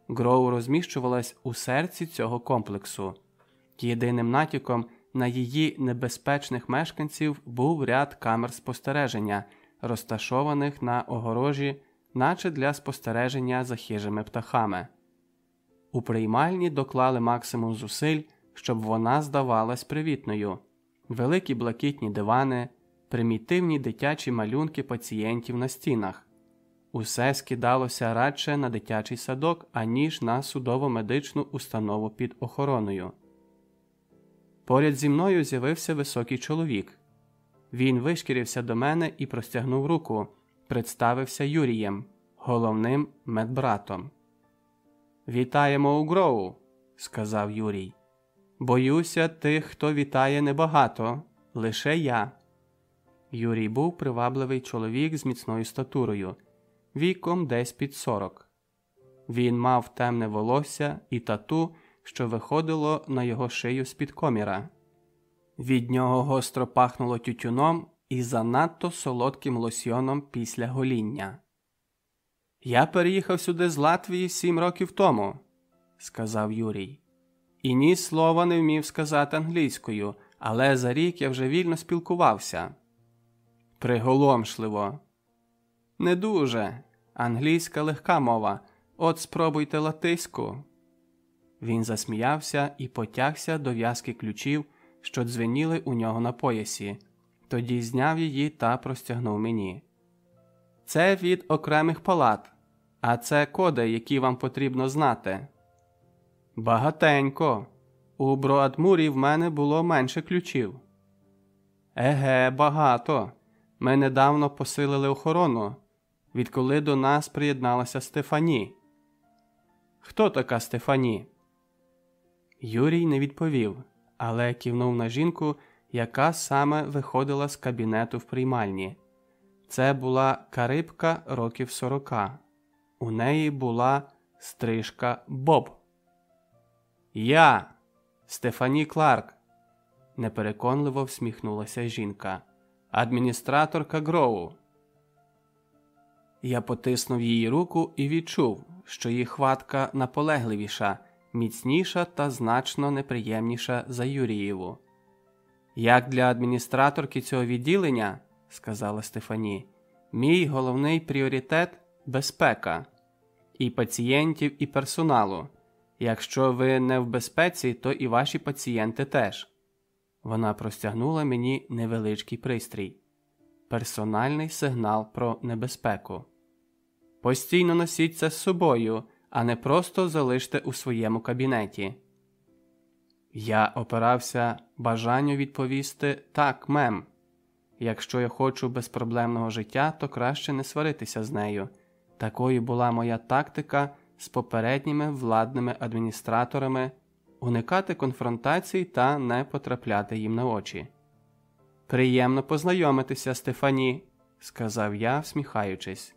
Гроу розміщувалась у серці цього комплексу. Єдиним натяком на її небезпечних мешканців був ряд камер спостереження, розташованих на огорожі, наче для спостереження за хижими птахами. У приймальні доклали максимум зусиль, щоб вона здавалась привітною, великі блакитні дивани, примітивні дитячі малюнки пацієнтів на стінах. Усе скидалося радше на дитячий садок, аніж на судово-медичну установу під охороною. Поряд зі мною з'явився високий чоловік. Він вишкірився до мене і простягнув руку, представився Юрієм, головним медбратом. Вітаємо у Гроу, сказав Юрій. Боюся, тих, хто вітає небагато, лише я. Юрій був привабливий чоловік з міцною статурою, віком десь під сорок. Він мав темне волосся і тату, що виходило на його шию з-під коміра. Від нього гостро пахнуло тютюном і занадто солодким лосьйоном після гоління. Я переїхав сюди з Латвії сім років тому, сказав Юрій, і ні слова не вмів сказати англійською, але за рік я вже вільно спілкувався. Приголомшливо. Не дуже. Англійська легка мова. От спробуйте латиську. Він засміявся і потягся до в'язки ключів, що дзвеніли у нього на поясі, тоді зняв її та простягнув мені. Це від окремих палат, а це коди, які вам потрібно знати. Багатенько. У Броадмурі в мене було менше ключів. Еге, багато. Ми недавно посилили охорону, відколи до нас приєдналася Стефані. Хто така Стефані? Юрій не відповів, але кивнув на жінку, яка саме виходила з кабінету в приймальні. Це була карибка років сорока. У неї була стрижка Боб. Я, Стефані Кларк, непереконливо всміхнулася жінка, адміністраторка Гроу. Я потиснув її руку і відчув, що її хватка наполегливіша, міцніша та значно неприємніша за Юрієву. Як для адміністраторки цього відділення, сказала Стефані, мій головний пріоритет безпека і пацієнтів, і персоналу. Якщо ви не в безпеці, то і ваші пацієнти теж. Вона простягнула мені невеличкий пристрій персональний сигнал про небезпеку. Постійно носіть це з собою, а не просто залиште у своєму кабінеті. Я опирався бажанню відповісти так, мем. Якщо я хочу безпроблемного життя, то краще не сваритися з нею. Такою була моя тактика з попередніми владними адміністраторами уникати конфронтацій та не потрапляти їм на очі. Приємно познайомитися, Стефані, сказав я, всміхаючись.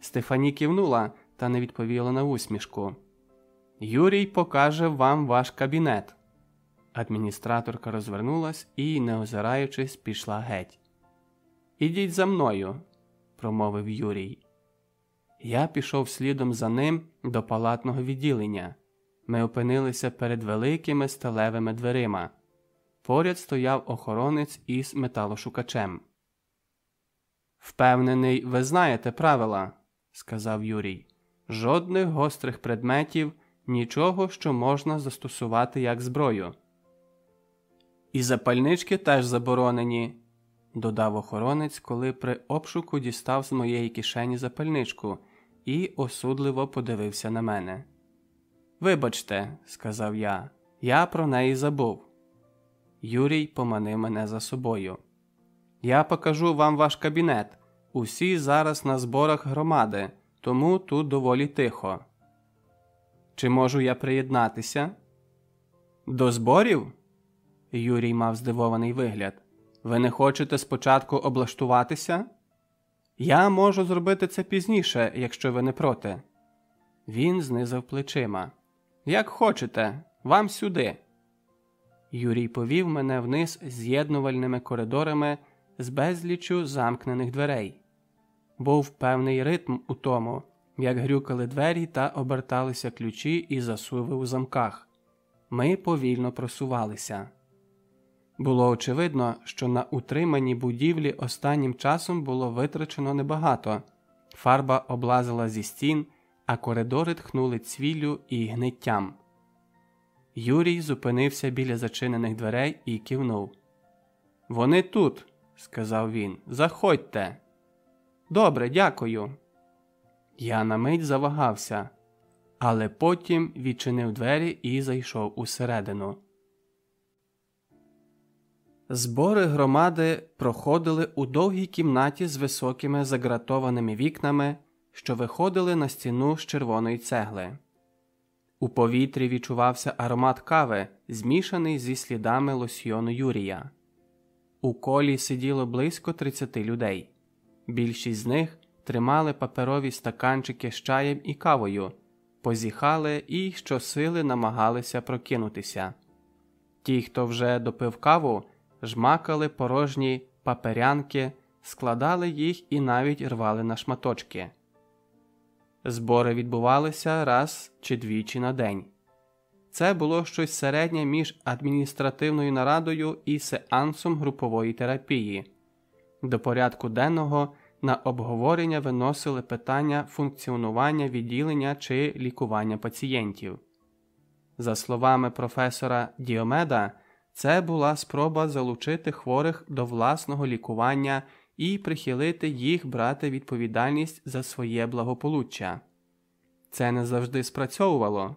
Стефані кивнула та не відповіла на усмішку. Юрій покаже вам ваш кабінет. Адміністраторка розвернулась і, не озираючись, пішла геть. Ідіть за мною, промовив Юрій. Я пішов слідом за ним до палатного відділення. Ми опинилися перед великими сталевими дверима. Поряд стояв охоронець із металошукачем. Впевнений, ви знаєте правила, сказав Юрій. Жодних гострих предметів, нічого, що можна застосувати як зброю. І запальнички теж заборонені, додав охоронець, коли при обшуку дістав з моєї кишені запальничку і осудливо подивився на мене. Вибачте, сказав я, я про неї забув. Юрій поманив мене за собою. Я покажу вам ваш кабінет. Усі зараз на зборах громади, тому тут доволі тихо. Чи можу я приєднатися? До зборів? Юрій мав здивований вигляд. Ви не хочете спочатку облаштуватися? Я можу зробити це пізніше, якщо ви не проти. Він знизав плечима. Як хочете, вам сюди. Юрій повів мене вниз з'єднувальними коридорами з безлічу замкнених дверей. Був певний ритм у тому, як грюкали двері та оберталися ключі і засуви у замках. Ми повільно просувалися. Було очевидно, що на утриманні будівлі останнім часом було витрачено небагато, фарба облазила зі стін, а коридори тхнули цвіллю і гниттям. Юрій зупинився біля зачинених дверей і кивнув. Вони тут, сказав він. Заходьте. Добре, дякую. Я на мить завагався, але потім відчинив двері і зайшов усередину. Збори громади проходили у довгій кімнаті з високими загратованими вікнами, що виходили на стіну з червоної цегли. У повітрі відчувався аромат кави, змішаний зі слідами лосьйону Юрія. У колі сиділо близько 30 людей. Більшість з них тримали паперові стаканчики з чаєм і кавою, позіхали і щосили намагалися прокинутися. Ті, хто вже допив каву, жмакали порожні паперянки, складали їх і навіть рвали на шматочки. Збори відбувалися раз чи двічі на день. Це було щось середнє між адміністративною нарадою і сеансом групової терапії. До порядку денного на обговорення виносили питання функціонування відділення чи лікування пацієнтів. За словами професора Діомеда, це була спроба залучити хворих до власного лікування і прихилити їх брати відповідальність за своє благополуччя. Це не завжди спрацьовувало.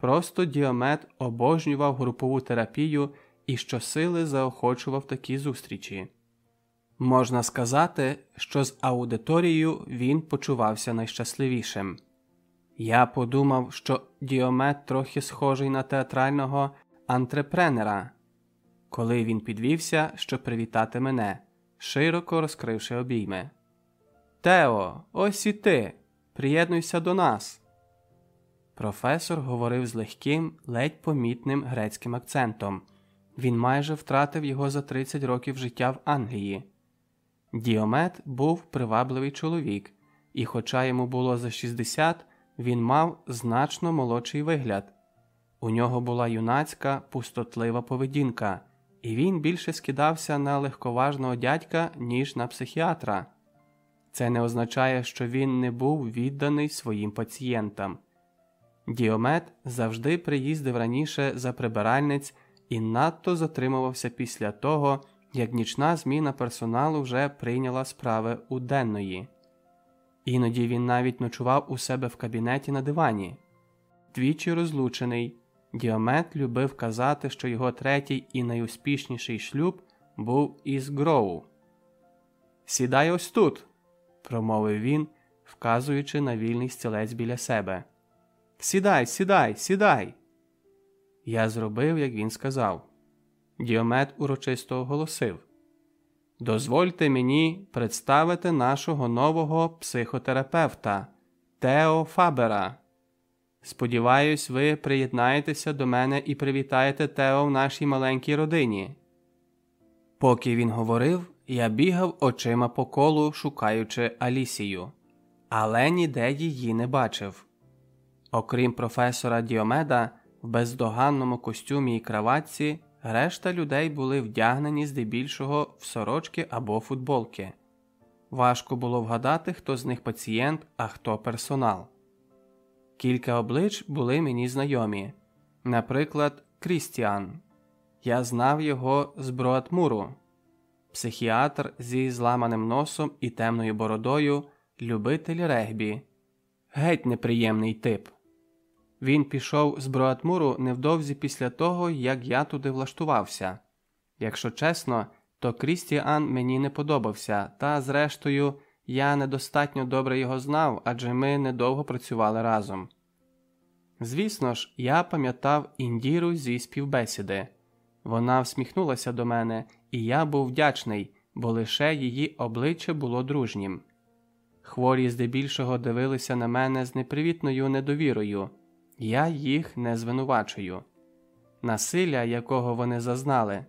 Просто Діомет обожнював групову терапію і щосили заохочував такі зустрічі. Можна сказати, що з аудиторією він почувався найщасливішим. Я подумав, що Діомет трохи схожий на театрального антрепренера, коли він підвівся, щоб привітати мене, широко розкривши обійми. Тео, ось і ти. Приєднуйся до нас. Професор говорив з легким, ледь помітним грецьким акцентом. Він майже втратив його за 30 років життя в Англії. Діомет був привабливий чоловік, і, хоча йому було за 60, він мав значно молодший вигляд. У нього була юнацька, пустотлива поведінка, і він більше скидався на легковажного дядька, ніж на психіатра. Це не означає, що він не був відданий своїм пацієнтам. Діомет завжди приїздив раніше за прибиральниць і надто затримувався після того, як нічна зміна персоналу вже прийняла справи у денної. Іноді він навіть ночував у себе в кабінеті на дивані. Двічі розлучений, Діомет любив казати, що його третій і найуспішніший шлюб був із Гроу. Сідай ось тут, промовив він, вказуючи на вільний стілець біля себе. Сідай, сідай, сідай. Я зробив, як він сказав. Діомет урочисто оголосив Дозвольте мені представити нашого нового психотерапевта Тео Фабера. Сподіваюсь, ви приєднаєтеся до мене і привітаєте Тео в нашій маленькій родині. Поки він говорив, я бігав очима по колу, шукаючи Алісію, але ніде її не бачив. Окрім професора Діомеда, в бездоганному костюмі і краватці, решта людей були вдягнені здебільшого в сорочки або футболки. Важко було вгадати, хто з них пацієнт, а хто персонал. Кілька облич були мені знайомі, наприклад, Крістіан. Я знав його з Броатмуру, психіатр зі зламаним носом і темною бородою, любитель регбі, геть неприємний тип. Він пішов з Броатмуру невдовзі після того, як я туди влаштувався. Якщо чесно, то Крістіан мені не подобався, та, зрештою, я недостатньо добре його знав, адже ми недовго працювали разом. Звісно ж, я пам'ятав індіру зі співбесіди. Вона всміхнулася до мене, і я був вдячний, бо лише її обличчя було дружнім. Хворі здебільшого дивилися на мене з непривітною недовірою, я їх не звинувачую. Насилля, якого вони зазнали,